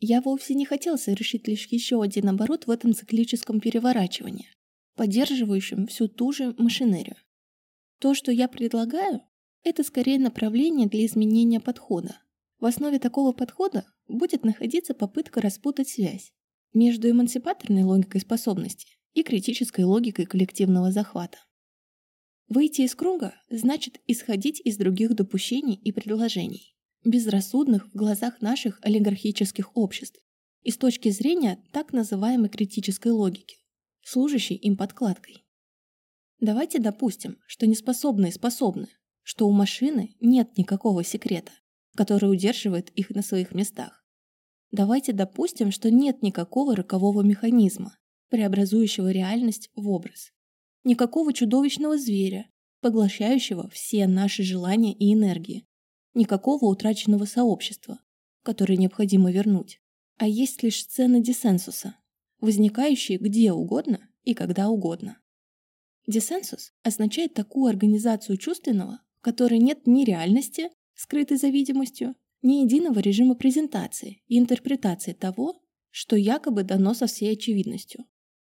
Я вовсе не хотел совершить лишь еще один оборот в этом циклическом переворачивании, поддерживающем всю ту же машинерию. То, что я предлагаю, это скорее направление для изменения подхода. В основе такого подхода будет находиться попытка распутать связь между эмансипаторной логикой способности и критической логикой коллективного захвата. Выйти из круга значит исходить из других допущений и предложений, безрассудных в глазах наших олигархических обществ, и с точки зрения так называемой критической логики, служащей им подкладкой. Давайте допустим, что неспособные способны, что у машины нет никакого секрета, который удерживает их на своих местах. Давайте допустим, что нет никакого рокового механизма, преобразующего реальность в образ. Никакого чудовищного зверя, поглощающего все наши желания и энергии. Никакого утраченного сообщества, которое необходимо вернуть. А есть лишь сцены диссенсуса, возникающие где угодно и когда угодно. Диссенсус означает такую организацию чувственного, в которой нет ни реальности, скрытой за видимостью, ни единого режима презентации и интерпретации того, что якобы дано со всей очевидностью.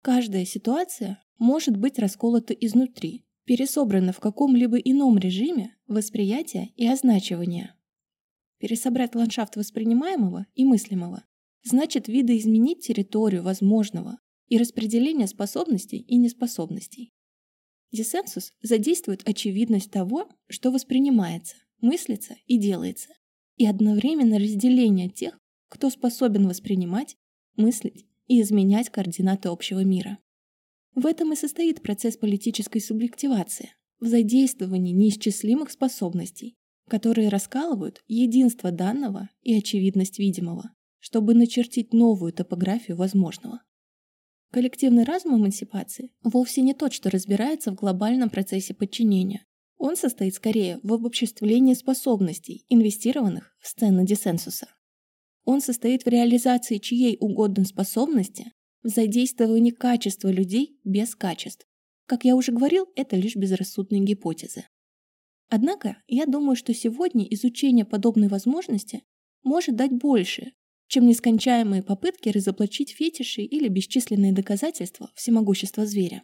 Каждая ситуация может быть расколота изнутри, пересобрана в каком-либо ином режиме восприятия и означивания. Пересобрать ландшафт воспринимаемого и мыслимого значит видоизменить территорию возможного и распределение способностей и неспособностей. Диссенсус задействует очевидность того, что воспринимается, мыслится и делается, и одновременно разделение тех, кто способен воспринимать, мыслить и изменять координаты общего мира. В этом и состоит процесс политической субъективации, в задействовании неисчислимых способностей, которые раскалывают единство данного и очевидность видимого, чтобы начертить новую топографию возможного. Коллективный разум эмансипации вовсе не тот, что разбирается в глобальном процессе подчинения. Он состоит скорее в обобществлении способностей, инвестированных в сцену диссенсуса. Он состоит в реализации чьей угодно способности, в задействовании качества людей без качеств. Как я уже говорил, это лишь безрассудные гипотезы. Однако, я думаю, что сегодня изучение подобной возможности может дать больше, чем нескончаемые попытки разоблачить фетиши или бесчисленные доказательства всемогущества зверя.